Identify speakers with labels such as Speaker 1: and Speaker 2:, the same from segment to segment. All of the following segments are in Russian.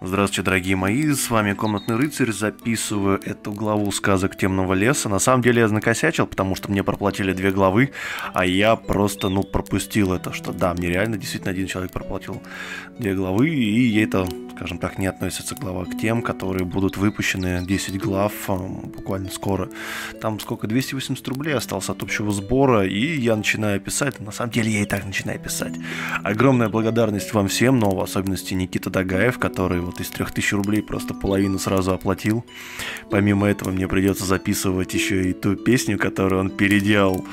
Speaker 1: Здравствуйте, дорогие мои, с вами Комнатный Рыцарь, записываю эту главу сказок Темного Леса. На самом деле я накосячил, потому что мне проплатили две главы, а я просто, ну, пропустил это, что да, мне реально действительно один человек проплатил две главы, и это, скажем так, не относится глава к тем, которые будут выпущены 10 глав а, буквально скоро. Там сколько, 280 рублей осталось от общего сбора, и я начинаю писать, на самом деле я и так начинаю писать. Огромная благодарность вам всем, но в особенности Никита Дагаев, который вот из 3000 рублей просто половину сразу оплатил. Помимо этого мне придется записывать еще и ту песню, которую он переделал.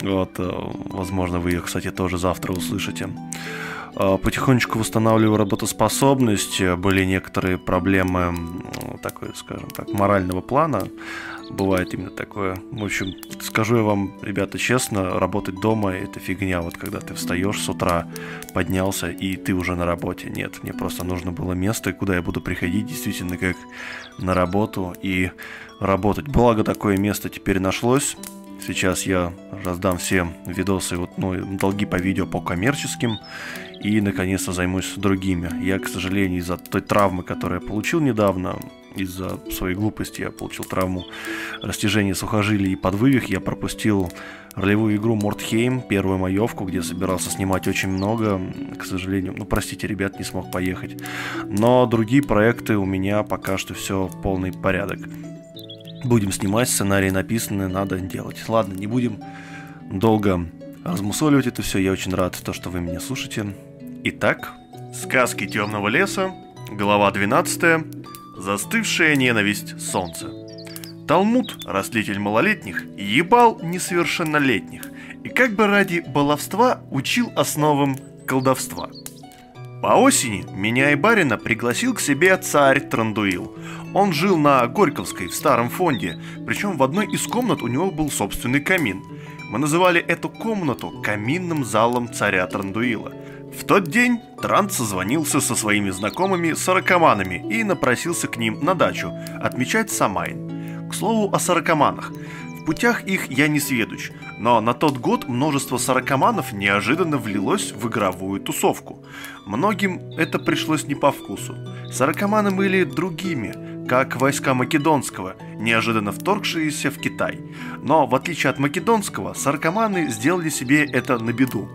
Speaker 1: Вот, э, возможно, вы ее, кстати, тоже завтра услышите. Э, потихонечку восстанавливаю работоспособность. Были некоторые проблемы, такой, скажем так, морального плана бывает именно такое. В общем, скажу я вам, ребята, честно, работать дома это фигня. Вот когда ты встаешь с утра, поднялся, и ты уже на работе. Нет, мне просто нужно было место, куда я буду приходить действительно как на работу и работать. Благо такое место теперь нашлось. Сейчас я раздам все видосы, вот, ну, долги по видео по коммерческим и наконец-то займусь другими. Я, к сожалению, из-за той травмы, которую я получил недавно, из-за своей глупости я получил травму растяжения сухожилий и подвывих. Я пропустил ролевую игру Мортхейм, первую маевку, где собирался снимать очень много. К сожалению, ну простите, ребят, не смог поехать. Но другие проекты у меня пока что все полный порядок. Будем снимать, сценарии написаны, надо делать. Ладно, не будем долго размусоливать это все. Я очень рад, то, что вы меня слушаете. Итак, сказки темного леса, глава 12 Застывшая ненависть солнца. Талмуд, растлитель малолетних, ебал несовершеннолетних и как бы ради баловства учил основам колдовства. По осени меня и барина пригласил к себе царь Трандуил. Он жил на Горьковской в старом фонде, причем в одной из комнат у него был собственный камин. Мы называли эту комнату каминным залом царя Трандуила – в тот день Трант созвонился со своими знакомыми сорокоманами и напросился к ним на дачу отмечать Самайн. К слову о сорокоманах. В путях их я не сведущ, но на тот год множество сорокоманов неожиданно влилось в игровую тусовку. Многим это пришлось не по вкусу. Сорокоманы были другими, как войска Македонского, неожиданно вторгшиеся в Китай. Но в отличие от Македонского, сорокоманы сделали себе это на беду.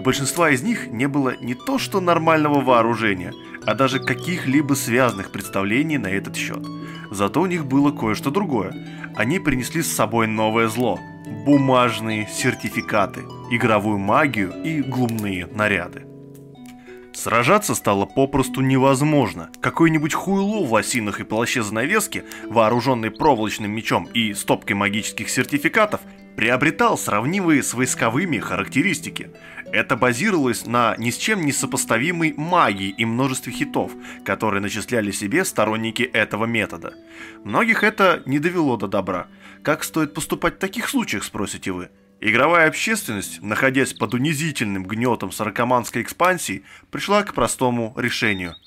Speaker 1: У большинства из них не было не то что нормального вооружения, а даже каких-либо связанных представлений на этот счет. Зато у них было кое-что другое. Они принесли с собой новое зло – бумажные сертификаты, игровую магию и глумные наряды. Сражаться стало попросту невозможно. Какой-нибудь хуйло в лосинах и плаще занавески, вооруженный проволочным мечом и стопкой магических сертификатов, приобретал сравнимые с войсковыми характеристики. Это базировалось на ни с чем не сопоставимой магии и множестве хитов, которые начисляли себе сторонники этого метода. Многих это не довело до добра. Как стоит поступать в таких случаях, спросите вы? Игровая общественность, находясь под унизительным гнетом сорокоманской экспансии, пришла к простому решению –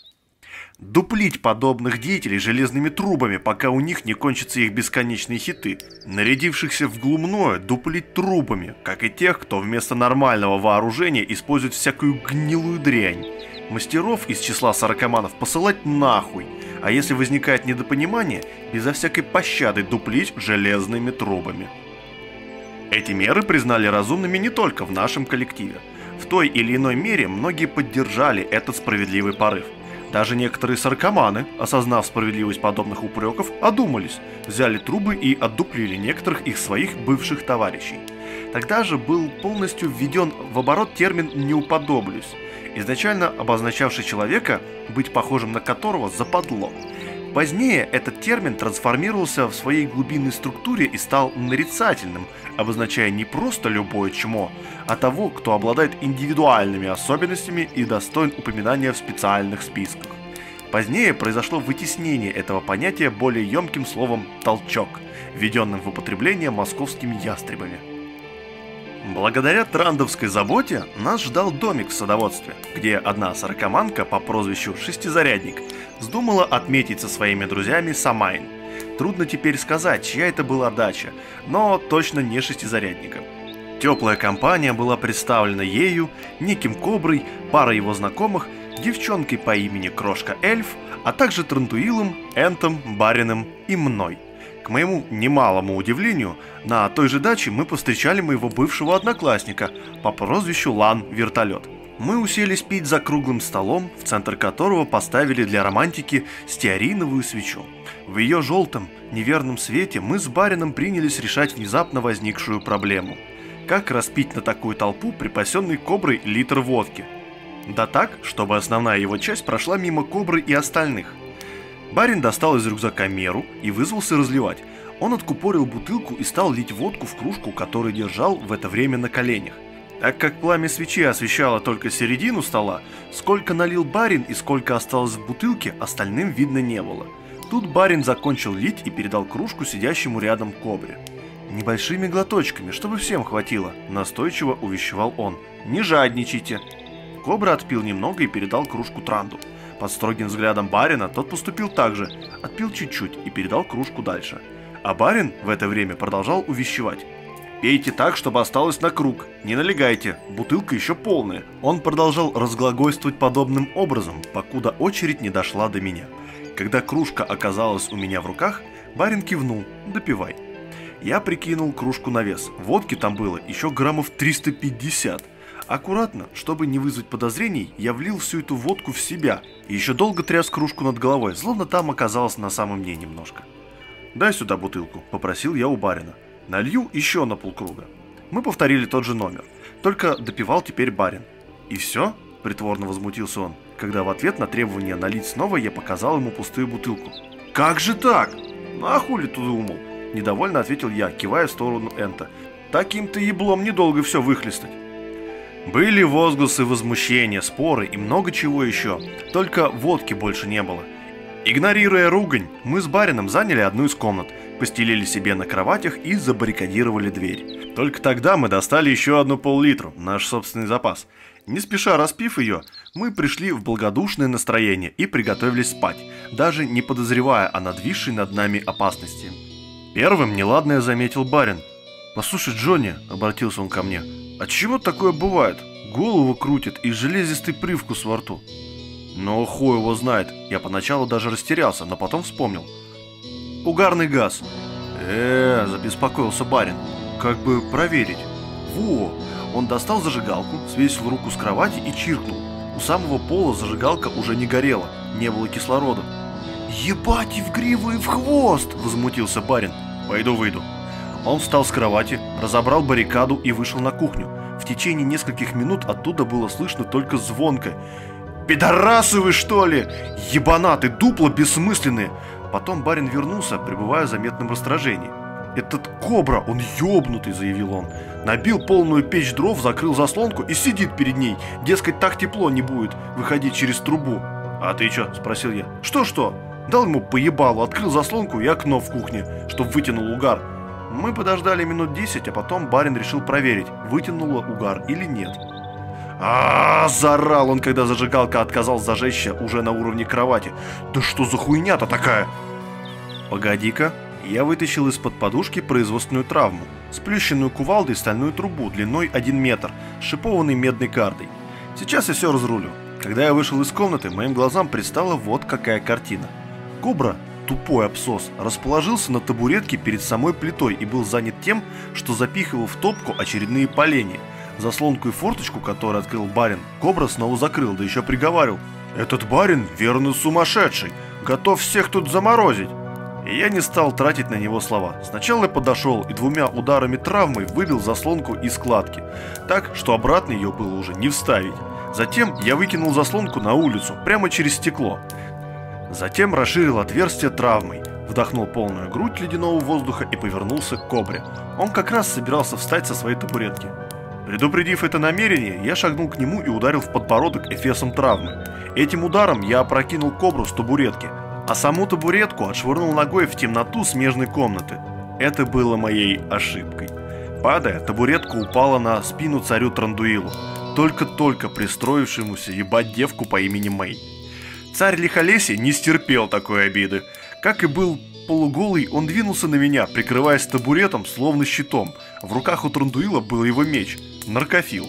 Speaker 1: дуплить подобных деятелей железными трубами, пока у них не кончатся их бесконечные хиты. Нарядившихся в глумное дуплить трубами, как и тех, кто вместо нормального вооружения использует всякую гнилую дрянь. Мастеров из числа сорокоманов посылать нахуй, а если возникает недопонимание, безо всякой пощады дуплить железными трубами. Эти меры признали разумными не только в нашем коллективе. В той или иной мере многие поддержали этот справедливый порыв – даже некоторые саркоманы, осознав справедливость подобных упреков, одумались, взяли трубы и отдуплили некоторых их своих бывших товарищей. Тогда же был полностью введен в оборот термин «не уподоблюсь», изначально обозначавший человека, быть похожим на которого западло. Позднее этот термин трансформировался в своей глубинной структуре и стал нарицательным, обозначая не просто любое чмо, а того, кто обладает индивидуальными особенностями и достоин упоминания в специальных списках. Позднее произошло вытеснение этого понятия более емким словом «толчок», введенным в употребление московскими ястребами. Благодаря трандовской заботе нас ждал домик в садоводстве, где одна сорокоманка по прозвищу Шестизарядник вздумала отметить со своими друзьями Самайн. Трудно теперь сказать, чья это была дача, но точно не шестизарядника. Теплая компания была представлена ею, неким Коброй, парой его знакомых, девчонкой по имени Крошка Эльф, а также Трантуилом, Энтом, Барином и мной. К моему немалому удивлению, на той же даче мы повстречали моего бывшего одноклассника по прозвищу Лан Вертолет. Мы уселись пить за круглым столом, в центр которого поставили для романтики стеариновую свечу. В ее желтом, неверном свете мы с барином принялись решать внезапно возникшую проблему. Как распить на такую толпу припасенный коброй литр водки? Да так, чтобы основная его часть прошла мимо кобры и остальных. Барин достал из рюкзака меру и вызвался разливать. Он откупорил бутылку и стал лить водку в кружку, которую держал в это время на коленях. Так как пламя свечи освещало только середину стола, сколько налил барин и сколько осталось в бутылке, остальным видно не было. Тут барин закончил лить и передал кружку сидящему рядом кобре. «Небольшими глоточками, чтобы всем хватило», – настойчиво увещевал он. «Не жадничайте». Кобра отпил немного и передал кружку Транду. Под строгим взглядом барина тот поступил так же, отпил чуть-чуть и передал кружку дальше. А барин в это время продолжал увещевать. Пейте так, чтобы осталось на круг. Не налегайте, бутылка еще полная. Он продолжал разглагольствовать подобным образом, покуда очередь не дошла до меня. Когда кружка оказалась у меня в руках, барин кивнул «допивай». Я прикинул кружку на вес. Водки там было еще граммов 350. Аккуратно, чтобы не вызвать подозрений, я влил всю эту водку в себя и еще долго тряс кружку над головой, словно там оказалось на самом дне немножко. «Дай сюда бутылку», – попросил я у барина. Налью еще на полкруга. Мы повторили тот же номер, только допивал теперь барин. И все? Притворно возмутился он, когда в ответ на требование налить снова я показал ему пустую бутылку. Как же так? Ну а хули ты думал? Недовольно ответил я, кивая в сторону Энта. Таким-то еблом недолго все выхлестать. Были возгласы возмущения, споры и много чего еще, только водки больше не было. Игнорируя ругань, мы с барином заняли одну из комнат, постелили себе на кроватях и забаррикадировали дверь. Только тогда мы достали еще одну пол-литру, наш собственный запас. Не спеша распив ее, мы пришли в благодушное настроение и приготовились спать, даже не подозревая о надвисшей над нами опасности. Первым неладное заметил барин. «Послушай, Джонни», — обратился он ко мне, — «а чего такое бывает? Голову крутит и железистый привкус во рту». Но хуй его знает. Я поначалу даже растерялся, но потом вспомнил. Угарный газ. Э, забеспокоился барин. Как бы проверить. Во! Он достал зажигалку, свесил руку с кровати и чиркнул. У самого пола зажигалка уже не горела, не было кислорода. «Ебать и в гриву, и в хвост!» – возмутился барин. «Пойду выйду». Он встал с кровати, разобрал баррикаду и вышел на кухню. В течение нескольких минут оттуда было слышно только звонко «Пидорасы вы, что ли? Ебанаты, дупло бессмысленные!» Потом барин вернулся, пребывая в заметном раздражении. «Этот кобра, он ёбнутый», — заявил он. Набил полную печь дров, закрыл заслонку и сидит перед ней. Дескать, так тепло не будет выходить через трубу. «А ты чё?» – спросил я. «Что-что?» Дал ему поебалу, открыл заслонку и окно в кухне, чтоб вытянул угар. Мы подождали минут десять, а потом барин решил проверить, вытянуло угар или нет а, заорал он, когда зажигалка отказалась зажечься уже на уровне кровати. «Да что за хуйня-то такая?» «Погоди-ка». Я вытащил из-под подушки производственную травму, сплющенную кувалдой стальную трубу длиной 1 метр, шипованной медной кардой. Сейчас я все разрулю. Когда я вышел из комнаты, моим глазам предстала вот какая картина. Кобра, тупой абсос, расположился на табуретке перед самой плитой и был занят тем, что запихивал в топку очередные поленья – Заслонку и форточку, которую открыл барин, Кобра снова закрыл, да еще приговаривал. «Этот барин верно сумасшедший, готов всех тут заморозить!» И я не стал тратить на него слова. Сначала я подошел и двумя ударами травмы выбил заслонку из складки, так, что обратно ее было уже не вставить. Затем я выкинул заслонку на улицу, прямо через стекло. Затем расширил отверстие травмой, вдохнул полную грудь ледяного воздуха и повернулся к кобре. Он как раз собирался встать со своей табуретки. Предупредив это намерение, я шагнул к нему и ударил в подбородок эфесом травмы. Этим ударом я опрокинул кобру с табуретки, а саму табуретку отшвырнул ногой в темноту смежной комнаты. Это было моей ошибкой. Падая, табуретка упала на спину царю Трандуилу, только-только пристроившемуся ебать девку по имени Мэй. Царь Лихолесий не стерпел такой обиды. Как и был полуголый, он двинулся на меня, прикрываясь табуретом, словно щитом. В руках у Трандуила был его меч – наркофил.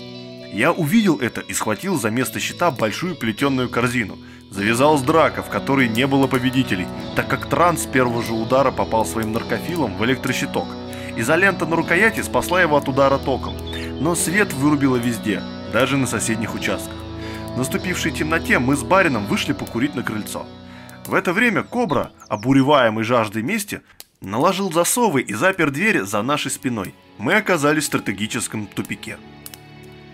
Speaker 1: Я увидел это и схватил за место щита большую плетеную корзину. Завязалась драка, в которой не было победителей, так как Транс с первого же удара попал своим наркофилом в электрощиток. Изолента на рукояти спасла его от удара током, но свет вырубило везде, даже на соседних участках. Наступившей темноте мы с барином вышли покурить на крыльцо. В это время Кобра, обуреваемый жаждой мести, наложил засовы и запер дверь за нашей спиной. Мы оказались в стратегическом тупике.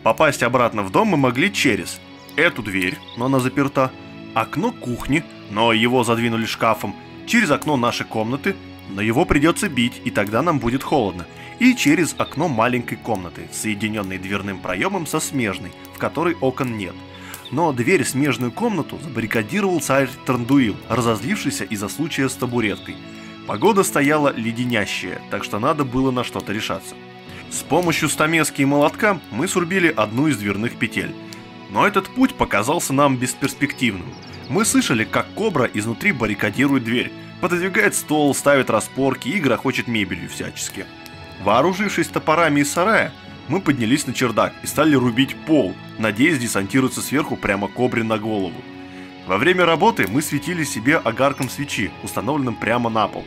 Speaker 1: Попасть обратно в дом мы могли через эту дверь, но она заперта, окно кухни, но его задвинули шкафом, через окно нашей комнаты, но его придется бить, и тогда нам будет холодно, и через окно маленькой комнаты, соединенной дверным проемом со смежной, в которой окон нет. Но дверь в смежную комнату забаррикадировал царь Трандуил, разозлившийся из-за случая с табуреткой. Погода стояла леденящая, так что надо было на что-то решаться. С помощью стамески и молотка мы срубили одну из дверных петель. Но этот путь показался нам бесперспективным. Мы слышали, как кобра изнутри баррикадирует дверь, пододвигает стол, ставит распорки и грохочет мебелью всячески. Вооружившись топорами из сарая, мы поднялись на чердак и стали рубить пол, надеясь десантироваться сверху прямо кобре на голову. Во время работы мы светили себе огарком свечи, установленным прямо на пол.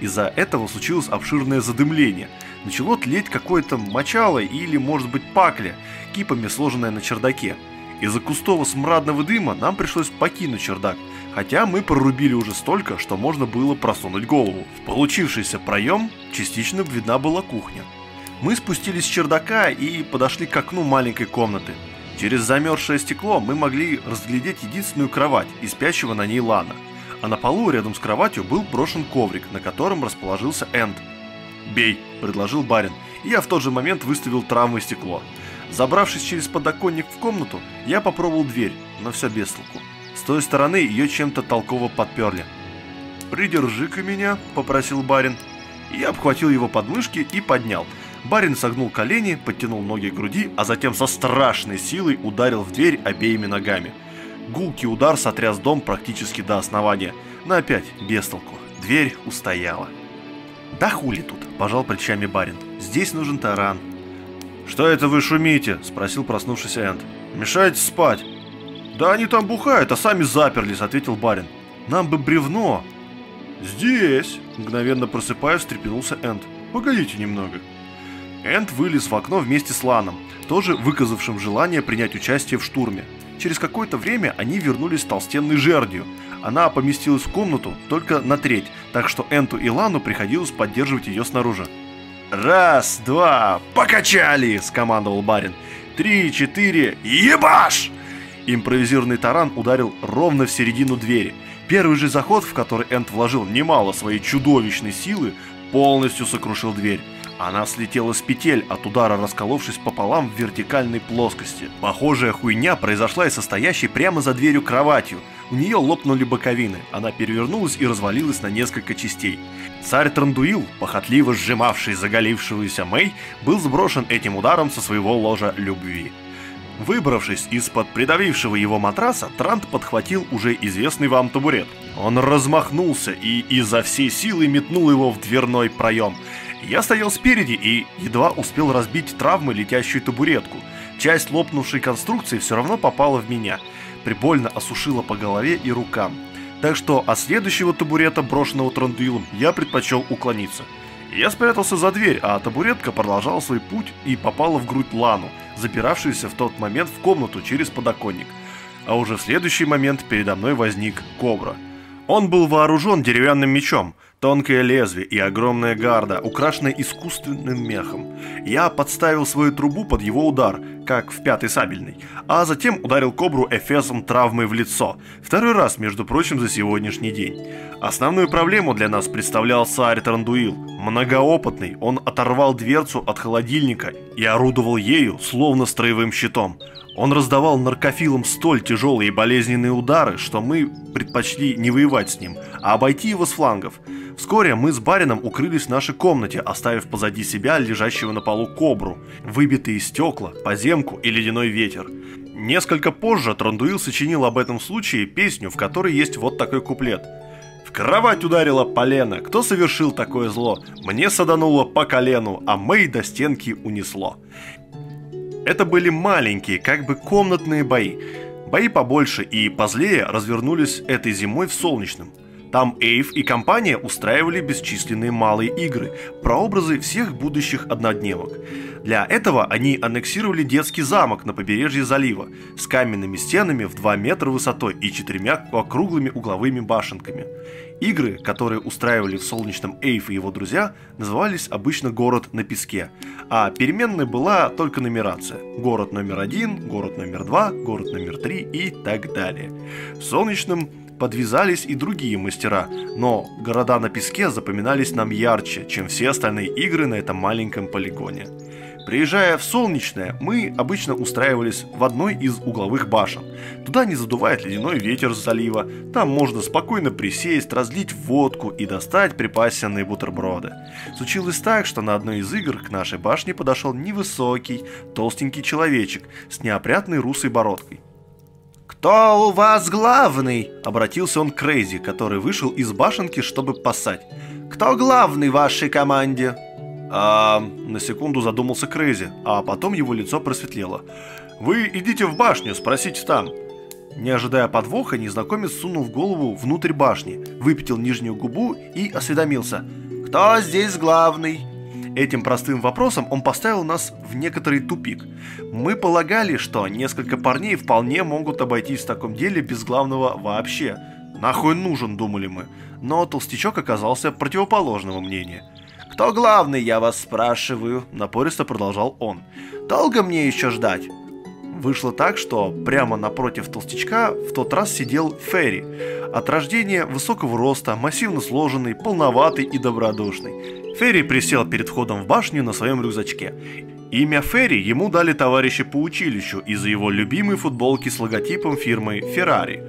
Speaker 1: Из-за этого случилось обширное задымление. Начало тлеть какое-то мочало или, может быть, пакля, кипами сложенное на чердаке. Из-за густого смрадного дыма нам пришлось покинуть чердак, хотя мы прорубили уже столько, что можно было просунуть голову. В получившийся проем частично видна была кухня. Мы спустились с чердака и подошли к окну маленькой комнаты. Через замерзшее стекло мы могли разглядеть единственную кровать и спящего на ней Лана. А на полу рядом с кроватью был брошен коврик, на котором расположился Энд. «Бей!» – предложил барин, и я в тот же момент выставил травмы стекло. Забравшись через подоконник в комнату, я попробовал дверь, но все без толку. С той стороны ее чем-то толково подперли. «Придержи-ка меня», – попросил барин. Я обхватил его подмышки и поднял – Барин согнул колени, подтянул ноги к груди, а затем со страшной силой ударил в дверь обеими ногами. Гулкий удар сотряс дом практически до основания, но опять без толку. Дверь устояла. «Да хули тут?» – пожал плечами барин. «Здесь нужен таран». «Что это вы шумите?» – спросил проснувшийся Энд. «Мешаете спать?» «Да они там бухают, а сами заперлись», – ответил барин. «Нам бы бревно». «Здесь!» – мгновенно просыпаясь, встрепенулся Энд. «Погодите немного». Энд вылез в окно вместе с Ланом, тоже выказавшим желание принять участие в штурме. Через какое-то время они вернулись с толстенной жердью. Она поместилась в комнату только на треть, так что Энту и Лану приходилось поддерживать ее снаружи. «Раз, два, покачали!» – скомандовал барин. «Три, четыре, ебаш!» Импровизированный таран ударил ровно в середину двери. Первый же заход, в который Энт вложил немало своей чудовищной силы, полностью сокрушил дверь. Она слетела с петель, от удара расколовшись пополам в вертикальной плоскости. Похожая хуйня произошла и состоящей прямо за дверью кроватью. У нее лопнули боковины, она перевернулась и развалилась на несколько частей. Царь Трандуил, похотливо сжимавший заголившуюся Мэй, был сброшен этим ударом со своего ложа любви. Выбравшись из-под придавившего его матраса, Трант подхватил уже известный вам табурет. Он размахнулся и изо всей силы метнул его в дверной проем – я стоял спереди и едва успел разбить травмы летящую табуретку. Часть лопнувшей конструкции все равно попала в меня. Прибольно осушила по голове и рукам. Так что от следующего табурета, брошенного Трандуилом, я предпочел уклониться. Я спрятался за дверь, а табуретка продолжала свой путь и попала в грудь Лану, запиравшуюся в тот момент в комнату через подоконник. А уже в следующий момент передо мной возник Кобра. Он был вооружен деревянным мечом – Тонкое лезвие и огромная гарда, украшенная искусственным мехом. Я подставил свою трубу под его удар, как в пятой сабельной, а затем ударил кобру эфесом травмой в лицо. Второй раз, между прочим, за сегодняшний день. Основную проблему для нас представлял царь Трандуил. Многоопытный, он оторвал дверцу от холодильника и орудовал ею, словно строевым щитом. Он раздавал наркофилам столь тяжелые и болезненные удары, что мы предпочли не воевать с ним, а обойти его с флангов. Вскоре мы с барином укрылись в нашей комнате, оставив позади себя лежащего на полу кобру, выбитые стекла, поземку и ледяной ветер. Несколько позже Трандуил сочинил об этом случае песню, в которой есть вот такой куплет. В кровать ударила полено. Кто совершил такое зло? Мне садануло по колену, а Мэй до стенки унесло. Это были маленькие, как бы комнатные бои. Бои побольше и позлее развернулись этой зимой в Солнечном – там Эйв и компания устраивали бесчисленные малые игры, прообразы всех будущих однодневок. Для этого они аннексировали детский замок на побережье залива с каменными стенами в 2 метра высотой и четырьмя округлыми угловыми башенками. Игры, которые устраивали в солнечном Эйв и его друзья, назывались обычно «Город на песке», а переменной была только нумерация. Город номер один, город номер два, город номер три и так далее. В солнечном подвязались и другие мастера, но города на песке запоминались нам ярче, чем все остальные игры на этом маленьком полигоне. Приезжая в Солнечное, мы обычно устраивались в одной из угловых башен. Туда не задувает ледяной ветер с залива, там можно спокойно присесть, разлить водку и достать припасенные бутерброды. Случилось так, что на одной из игр к нашей башне подошел невысокий, толстенький человечек с неопрятной русой бородкой.
Speaker 2: «Кто у вас главный?» – обратился он к Крейзи, который вышел из башенки, чтобы поссать. «Кто главный в вашей команде?»
Speaker 1: А, на секунду задумался Крейзи, а потом его лицо просветлело. «Вы идите в башню, спросите там». Не ожидая подвоха, незнакомец сунул голову внутрь башни, выпятил нижнюю губу и осведомился.
Speaker 2: «Кто здесь главный?»
Speaker 1: Этим простым вопросом он поставил нас в некоторый тупик. Мы полагали, что несколько парней вполне могут обойтись в таком деле без главного вообще. Нахуй нужен, думали мы. Но толстячок оказался противоположного мнения.
Speaker 2: «Кто главный, я вас спрашиваю?» – напористо продолжал он. «Долго мне еще ждать?»
Speaker 1: Вышло так, что прямо напротив толстячка в тот раз сидел Ферри. От рождения высокого роста, массивно сложенный, полноватый и добродушный. Ферри присел перед входом в башню на своем рюкзачке. Имя Ферри ему дали товарищи по училищу из-за его любимой футболки с логотипом фирмы Ferrari.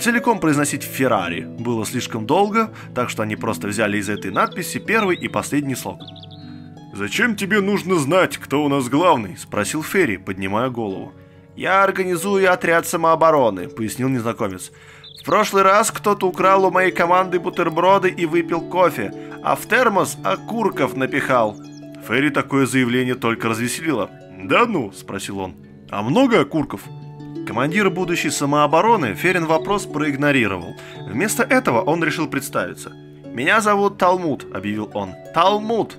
Speaker 1: Целиком произносить «Феррари» было слишком долго, так что они просто взяли из этой надписи первый и последний слог. «Зачем тебе нужно знать, кто у нас главный?» – спросил Ферри, поднимая голову.
Speaker 2: «Я организую отряд самообороны», – пояснил незнакомец. «В прошлый раз кто-то украл у моей команды бутерброды и выпил кофе, а в термос окурков напихал.
Speaker 1: Ферри такое заявление только развеселило. «Да ну?» – спросил он. «А много окурков?» Командир будущей самообороны Ферин вопрос проигнорировал. Вместо этого он решил представиться.
Speaker 2: «Меня зовут Талмуд», – объявил он. «Талмуд!»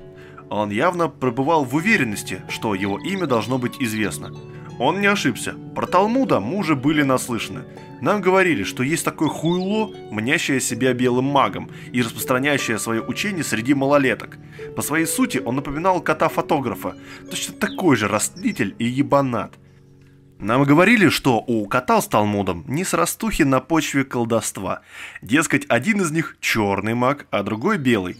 Speaker 1: Он явно пребывал в уверенности, что его имя должно быть известно. Он не ошибся. Про Талмуда мы уже были наслышаны. Нам говорили, что есть такое хуйло, мнящее себя белым магом и распространяющее свое учение среди малолеток. По своей сути он напоминал кота-фотографа, точно такой же растлитель и ебанат. Нам говорили, что у кота с Талмудом не срастухи на почве колдовства. Дескать, один из них черный маг, а другой белый.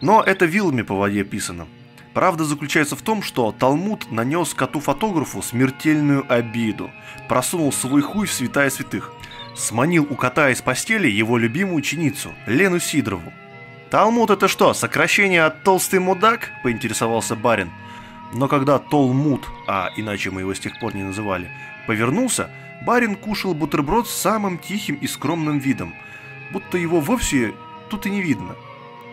Speaker 1: Но это вилами по воде писано. Правда заключается в том, что Талмуд нанес коту-фотографу смертельную обиду, просунул свой хуй в святая святых, сманил у кота из постели его любимую ученицу, Лену Сидорову. «Талмуд это что, сокращение от толстый мудак?» – поинтересовался барин. Но когда Толмуд, а иначе мы его с тех пор не называли, повернулся, барин кушал бутерброд с самым тихим и скромным видом, будто его вовсе тут и не видно –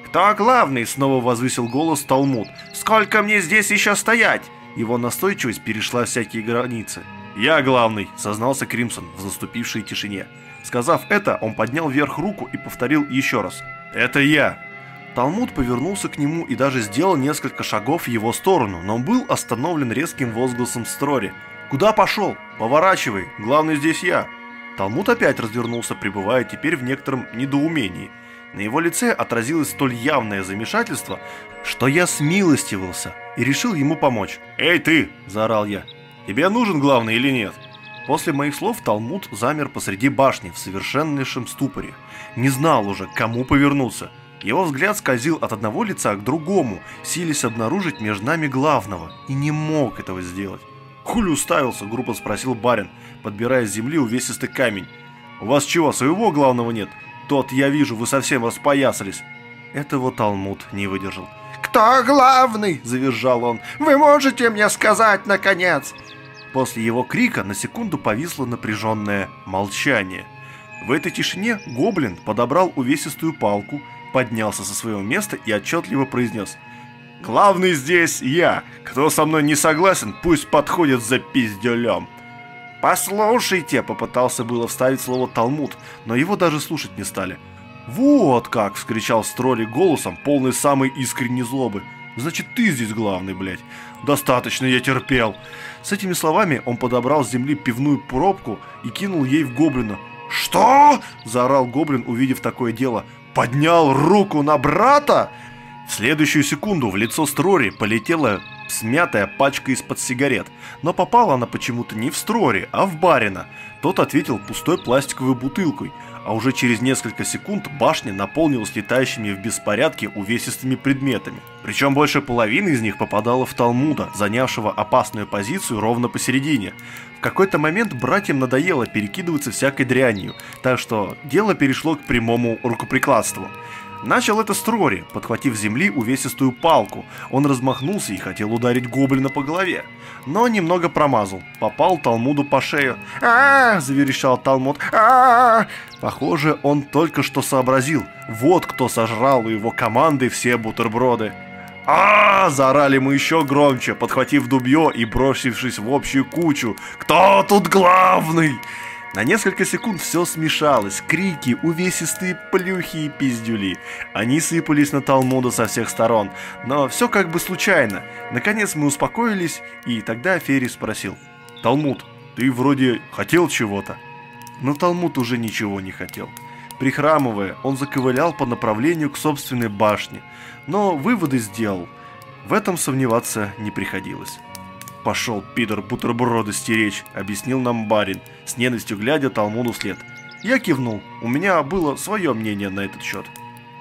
Speaker 2: «Кто главный?» — снова возвысил голос Талмуд. «Сколько мне здесь еще стоять?»
Speaker 1: Его настойчивость перешла всякие границы. «Я главный», — сознался Кримсон в наступившей тишине. Сказав это, он поднял вверх руку и повторил еще раз. «Это я!» Талмуд повернулся к нему и даже сделал несколько шагов в его сторону, но был остановлен резким возгласом Строри. «Куда пошел? Поворачивай, главный здесь я!» Талмуд опять развернулся, пребывая теперь в некотором недоумении – на его лице отразилось столь явное замешательство, что я смилостивился и решил ему помочь. «Эй ты!» – заорал я. «Тебе нужен главный или нет?» После моих слов Талмуд замер посреди башни в совершеннейшем ступоре. Не знал уже, кому повернуться. Его взгляд скользил от одного лица к другому, силясь обнаружить между нами главного, и не мог этого сделать. «Хули уставился?» – грубо спросил барин, подбирая с земли увесистый камень. «У вас чего, своего главного нет?» Тот, я вижу, вы совсем распоясались. Этого Талмуд не выдержал.
Speaker 2: «Кто главный?» – завизжал он. «Вы можете мне сказать, наконец?»
Speaker 1: После его крика на секунду повисло напряженное молчание. В этой тишине гоблин подобрал увесистую палку, поднялся со своего места и отчетливо произнес
Speaker 2: Главный здесь я. Кто со мной не согласен, пусть подходит за пиздюлем. «Послушайте!» — попытался было вставить слово «талмуд», но его даже слушать не стали. «Вот как!» — вскричал Строли голосом, полный самой искренней злобы. «Значит, ты здесь главный, блядь. Достаточно я терпел!» С этими словами он подобрал с земли пивную пробку и кинул ей в гоблина. «Что?» – заорал гоблин, увидев такое дело. «Поднял руку на брата?» В следующую секунду в лицо Строри полетела смятая пачка из-под сигарет, но попала она почему-то не в Строри, а в Барина. Тот ответил пустой пластиковой бутылкой, а уже через несколько секунд башня наполнилась летающими в беспорядке увесистыми предметами. Причем больше половины из них попадала в Талмуда, занявшего опасную позицию ровно посередине. В какой-то момент братьям надоело перекидываться всякой дрянью, так что дело перешло к прямому рукоприкладству. Начал это Строри, подхватив земли увесистую палку. Он размахнулся и хотел ударить гоблина по голове. Но немного промазал. Попал Талмуду по шею. а, заверещал Талмуд. а Похоже, он только что сообразил. Вот кто сожрал у его команды все бутерброды. а заорали мы еще громче, подхватив дубье и бросившись в общую кучу. «Кто тут главный?» На несколько секунд все смешалось, крики, увесистые плюхи и пиздюли. Они сыпались на Талмуда со всех сторон, но все как бы случайно. Наконец мы успокоились, и тогда Ферри спросил. «Талмуд, ты вроде хотел чего-то?» Но Талмуд уже ничего не хотел. Прихрамывая, он заковылял по направлению к собственной башне, но выводы сделал. В этом сомневаться не приходилось. «Пошел, пидор, бутерброды стеречь», — объяснил нам барин, с ненавистью глядя Талмуду вслед. Я кивнул, у меня было свое мнение на этот счет.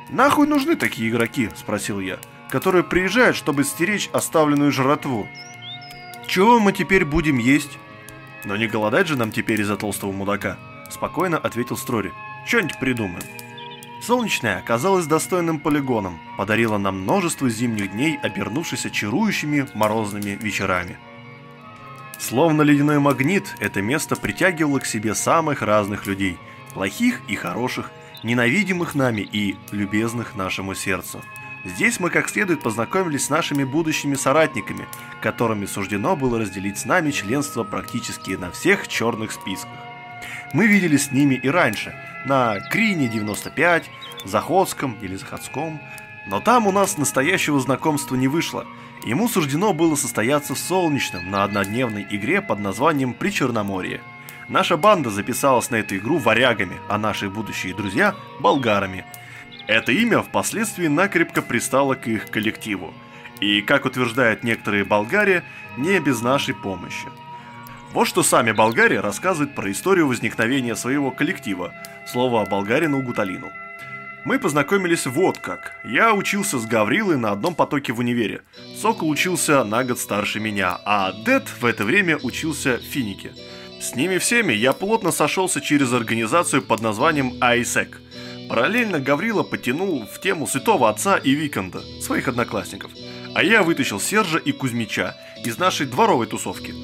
Speaker 2: «Нахуй нужны такие игроки?» – спросил я. «Которые приезжают, чтобы стеречь оставленную жратву». «Чего мы теперь будем есть?» «Но не голодать же нам теперь из-за толстого мудака», – спокойно ответил Строри. «Что-нибудь придумаем». Солнечная оказалась достойным полигоном, подарила нам множество зимних дней, обернувшись чарующими морозными вечерами. Словно ледяной магнит, это место притягивало к себе самых разных людей, плохих и хороших, ненавидимых нами и любезных нашему сердцу. Здесь мы как следует познакомились с нашими будущими соратниками, которыми суждено было разделить с нами членство практически на всех черных списках. Мы виделись с ними и раньше, на Крине 95, Заходском или Заходском, но там у нас настоящего знакомства не вышло – Ему суждено было состояться в Солнечном на однодневной игре под названием «Причерноморье». Наша банда записалась на эту игру варягами, а наши будущие друзья – болгарами. Это имя впоследствии накрепко пристало к их коллективу. И, как утверждают некоторые болгари, не без нашей помощи. Вот что сами болгари рассказывают про историю возникновения своего коллектива, слово болгарину Гуталину. Мы познакомились вот как. Я учился с Гаврилой на одном потоке в универе. Сокол учился на год старше меня, а Дед в это время учился в Финике. С ними всеми я плотно сошелся через организацию под названием АИСЭК. Параллельно Гаврила потянул в тему Святого Отца и Виконда, своих одноклассников. А я вытащил Сержа и Кузьмича из нашей дворовой тусовки.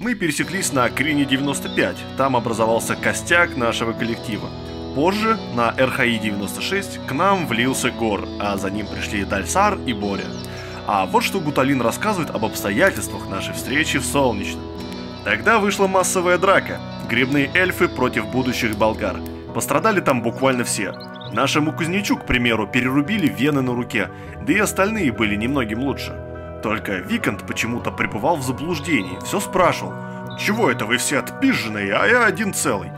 Speaker 2: Мы пересеклись на Крине 95, там образовался костяк нашего коллектива – Позже на РХИ-96 к нам влился Гор, а за ним пришли Дальсар и Боря. А вот что Гуталин рассказывает об обстоятельствах нашей встречи в Солнечном. Тогда вышла массовая драка. Грибные эльфы против будущих болгар. Пострадали там буквально все. Нашему кузнечу, к примеру, перерубили вены на руке, да и остальные были немногим лучше. Только Викант почему-то пребывал в заблуждении, все спрашивал. «Чего это вы все отпизженные, а я один целый?»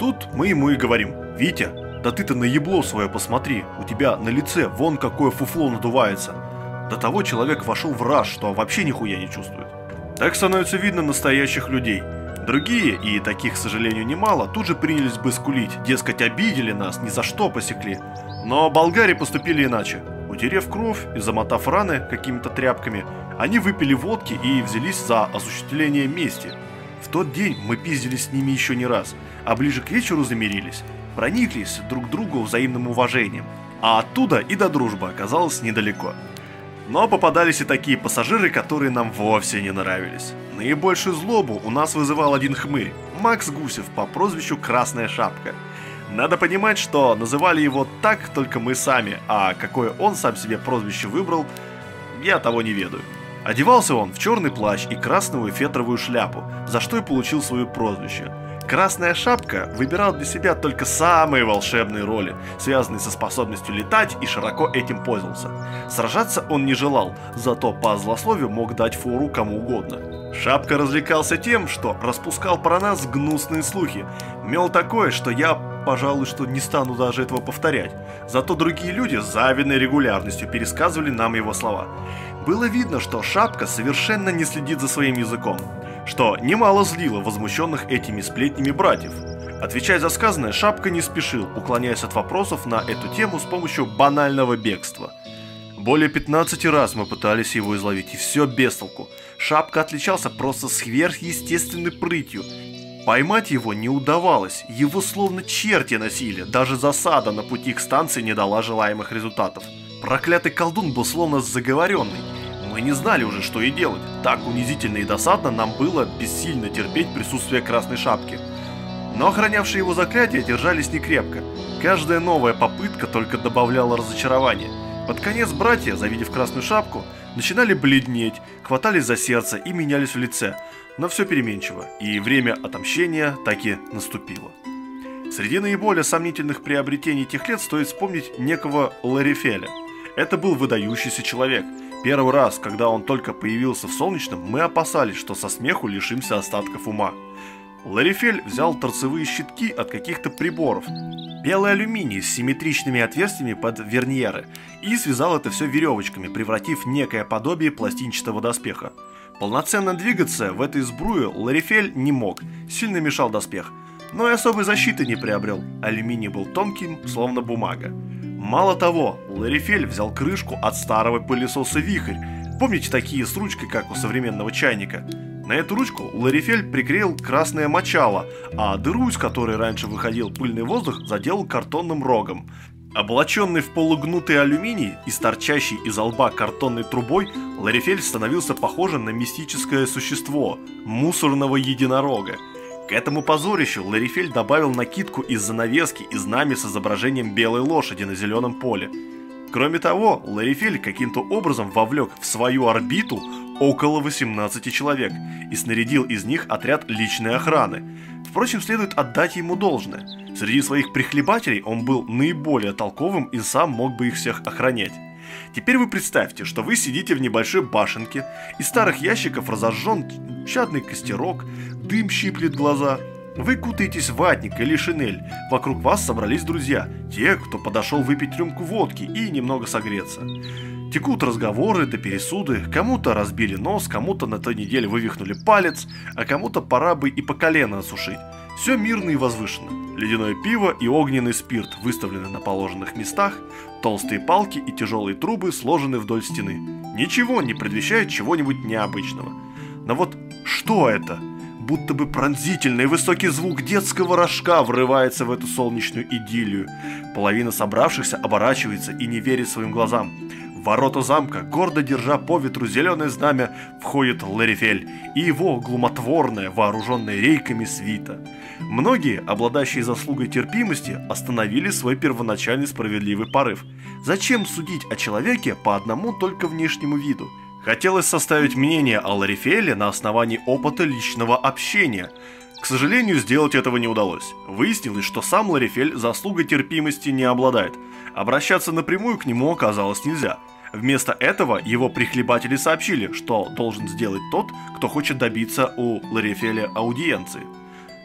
Speaker 2: Тут мы ему и говорим – «Витя, да ты-то на ебло свое посмотри, у тебя на лице вон какое фуфло надувается». До того человек вошел в раж, что вообще нихуя не чувствует. Так становится видно настоящих людей. Другие, и таких, к сожалению, немало, тут же принялись бы скулить, дескать, обидели нас, ни за что посекли. Но болгари поступили иначе. Утерев кровь и замотав раны какими-то тряпками, они выпили водки и взялись за осуществление мести. В тот день мы пиздились с ними еще не раз, а ближе к вечеру замирились прониклись друг другу взаимным уважением, а оттуда и до дружбы оказалось недалеко. Но попадались и такие пассажиры, которые нам вовсе не нравились. Наибольшую злобу у нас вызывал один хмырь, Макс Гусев по прозвищу Красная Шапка. Надо понимать, что называли его так только мы сами, а какое он сам себе прозвище выбрал, я того не ведаю. Одевался он в черный плащ и красную фетровую шляпу, за что и получил свое прозвище. Красная шапка выбирал для себя только самые волшебные роли, связанные со способностью летать и широко этим пользовался. Сражаться он не желал, зато по злословию мог дать фору кому угодно. Шапка развлекался тем, что распускал про нас гнусные слухи. Мел такое, что я, пожалуй, что не стану даже этого повторять. Зато другие люди с завидной регулярностью пересказывали нам его слова. Было видно, что Шапка совершенно не следит за своим языком, что немало злило возмущенных этими сплетнями братьев. Отвечать за сказанное Шапка не спешил, уклоняясь от вопросов на эту тему с помощью банального бегства. Более 15 раз мы пытались его изловить, и все без толку. Шапка отличался просто сверхъестественной прытью. Поймать его не удавалось, его словно черти носили, даже засада на пути к станции не дала желаемых результатов. Проклятый колдун был словно заговоренный. Мы не знали уже, что и делать. Так унизительно и досадно нам было бессильно терпеть присутствие Красной Шапки. Но охранявшие его заклятия держались некрепко. Каждая новая попытка только добавляла разочарования. Под конец братья, завидев Красную Шапку, начинали бледнеть, хватались за сердце и менялись в лице. Но все переменчиво, и время отомщения таки наступило. Среди наиболее сомнительных приобретений тех лет стоит вспомнить некого Ларифеля – это был выдающийся человек. Первый раз, когда он только появился в Солнечном, мы опасались, что со смеху лишимся остатков ума. Ларифель взял торцевые щитки от каких-то приборов, белый алюминий с симметричными отверстиями под верниеры, и связал это все веревочками, превратив некое подобие пластинчатого доспеха. Полноценно двигаться в этой сбруе Ларифель не мог, сильно мешал доспех, но и особой защиты не приобрел, алюминий был тонким, словно бумага. Мало того, Ларифель взял крышку от старого пылесоса «Вихрь». Помните такие с ручкой, как у современного чайника? На эту ручку Ларифель приклеил красное мочало, а дыру, из которой раньше выходил пыльный воздух, заделал картонным рогом. Облаченный в полугнутый алюминий и торчащий из лба картонной трубой, Ларифель становился похожим на мистическое существо – мусорного единорога – к этому позорищу Ларифель добавил накидку из занавески и знамя с изображением белой лошади на зеленом поле. Кроме того, Ларифель каким-то образом вовлек в свою орбиту около 18 человек и снарядил из них отряд личной охраны. Впрочем, следует отдать ему должное. Среди своих прихлебателей он был наиболее толковым и сам мог бы их всех охранять. Теперь вы представьте, что вы сидите в небольшой башенке, из старых ящиков разожжен чадный костерок, дым щиплет глаза. Вы кутаетесь в ватник или шинель, вокруг вас собрались друзья, те, кто подошел выпить рюмку водки и немного согреться. Текут разговоры да пересуды, кому-то разбили нос, кому-то на той неделе вывихнули палец, а кому-то пора бы и по колено осушить. Все мирно и возвышенно. Ледяное пиво и огненный спирт выставлены на положенных местах, толстые палки и тяжелые трубы сложены вдоль стены. Ничего не предвещает чего-нибудь необычного. Но вот что это? Будто бы пронзительный высокий звук детского рожка врывается в эту солнечную идиллию. Половина собравшихся оборачивается и не верит своим глазам. Ворота замка, гордо держа по ветру зеленое знамя, входит Ларифель и его глумотворная, вооруженная рейками свита. Многие, обладающие заслугой терпимости, остановили свой первоначальный справедливый порыв. Зачем судить о человеке по одному только внешнему виду? Хотелось составить мнение о Ларифеле на основании опыта личного общения. К сожалению, сделать этого не удалось. Выяснилось, что сам Ларифель заслугой терпимости не обладает. Обращаться напрямую к нему оказалось нельзя. Вместо этого его прихлебатели сообщили, что должен сделать тот, кто хочет добиться у Ларифеля аудиенции.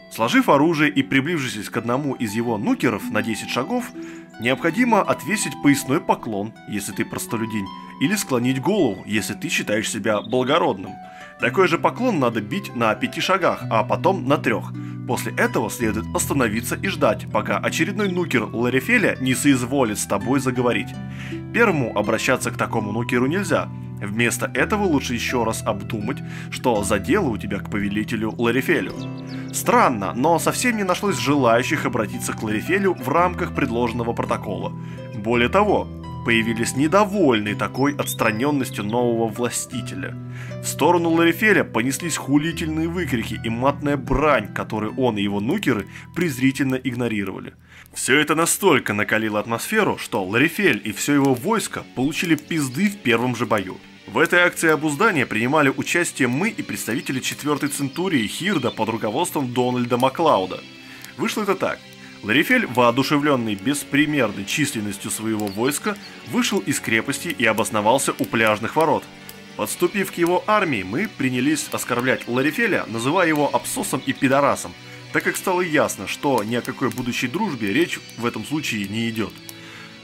Speaker 2: Сложив оружие и приближившись к одному из его нукеров на 10 шагов, необходимо отвесить поясной поклон, если ты простолюдин, или склонить голову, если ты считаешь себя благородным. Такой же поклон надо бить на пяти шагах, а потом на трех. После этого следует остановиться и ждать, пока очередной нукер Ларифеля не соизволит с тобой заговорить. Первому обращаться к такому нукеру нельзя, Вместо этого лучше еще раз обдумать, что за дело у тебя к повелителю Ларифелю. Странно, но совсем не нашлось желающих обратиться к Ларифелю в рамках предложенного протокола. Более того, появились недовольные такой отстраненностью нового властителя. В сторону Ларифеля понеслись хулительные выкрики и матная брань, которую он и его нукеры презрительно игнорировали. Все это настолько накалило атмосферу, что Ларифель и все его войско получили пизды в первом же бою – В этой акции обуздания принимали участие мы и представители 4 Центурии Хирда под руководством Дональда Маклауда. Вышло это так. Ларифель, воодушевленный беспримерной численностью своего войска, вышел из крепости и обосновался у пляжных ворот. Подступив к его армии, мы принялись оскорблять Ларифеля, называя его абсосом и пидорасом, так как стало ясно, что ни о какой будущей дружбе речь в этом случае не идет.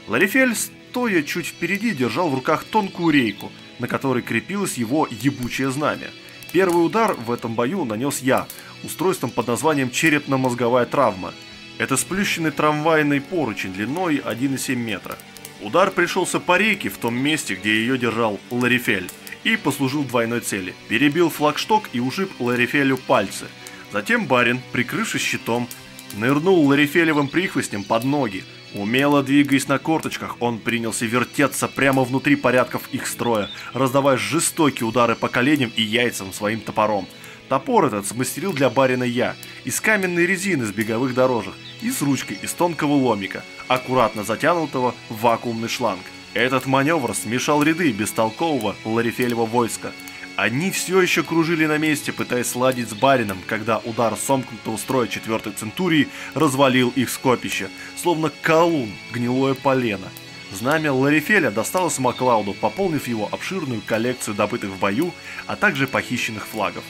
Speaker 2: Ларифель, стоя чуть впереди, держал в руках тонкую рейку, на которой крепилось его ебучее знамя. Первый удар в этом бою нанес я, устройством под названием черепно-мозговая травма. Это сплющенный трамвайный поручень длиной 1,7 метра. Удар пришелся по рейке в том месте, где ее держал Ларифель, и послужил двойной цели. Перебил флагшток и ушиб Ларифелю пальцы. Затем барин, прикрывшись щитом, нырнул Ларифелевым прихвостнем под ноги, Умело двигаясь на корточках, он принялся вертеться прямо внутри порядков их строя, раздавая жестокие удары по коленям и яйцам своим топором. Топор этот смастерил для барина я, из каменной резины с беговых дорожек и с ручкой из тонкого ломика, аккуратно затянутого в вакуумный шланг. Этот маневр смешал ряды бестолкового Ларифелева войска – они все еще кружили на месте, пытаясь сладить с барином, когда удар сомкнутого строя 4 Центурии развалил их скопище, словно колун, гнилое полено. Знамя Ларифеля досталось Маклауду, пополнив его обширную коллекцию добытых в бою, а также похищенных флагов.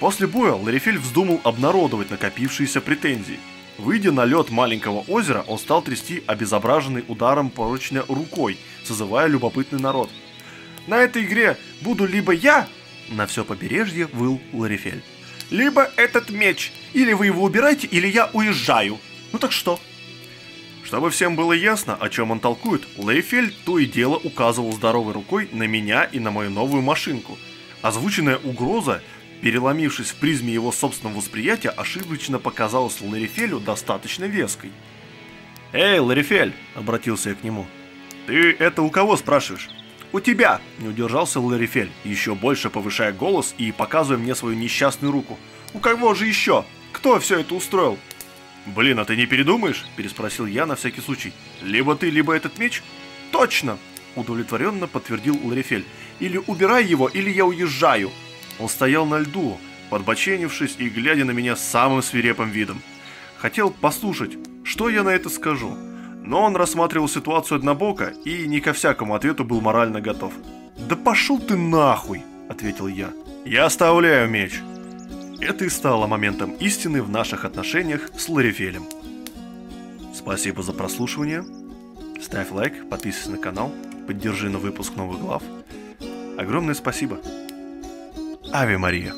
Speaker 2: После боя Ларифель вздумал обнародовать накопившиеся претензии. Выйдя на лед маленького озера, он стал трясти обезображенный ударом поручня рукой, созывая любопытный народ – на этой игре буду либо я, на все побережье выл Ларифель, либо этот меч. Или вы его убираете, или я уезжаю. Ну так что? Чтобы всем было ясно, о чем он толкует, Лейфель то и дело указывал здоровой рукой на меня и на мою новую машинку. Озвученная угроза, переломившись в призме его собственного восприятия, ошибочно показалась Ларифелю достаточно веской. «Эй, Ларифель!» – обратился я к нему. «Ты это у кого спрашиваешь?» «У тебя!» – не удержался Ларифель, еще больше повышая голос и показывая мне свою несчастную руку. «У кого же еще? Кто все это устроил?» «Блин, а ты не передумаешь?» – переспросил я на всякий случай. «Либо ты, либо этот меч?» «Точно!» – удовлетворенно подтвердил Ларифель. «Или убирай его, или я уезжаю!» Он стоял на льду, подбоченившись и глядя на меня самым свирепым видом. Хотел послушать, что я на это скажу – но он рассматривал ситуацию однобоко и не ко всякому ответу был морально готов. «Да пошел ты нахуй!» – ответил я. «Я оставляю меч!» Это и стало моментом истины в наших отношениях с Ларифелем. Спасибо за прослушивание. Ставь лайк, подписывайся на канал, поддержи на выпуск новых глав. Огромное спасибо. Ave María.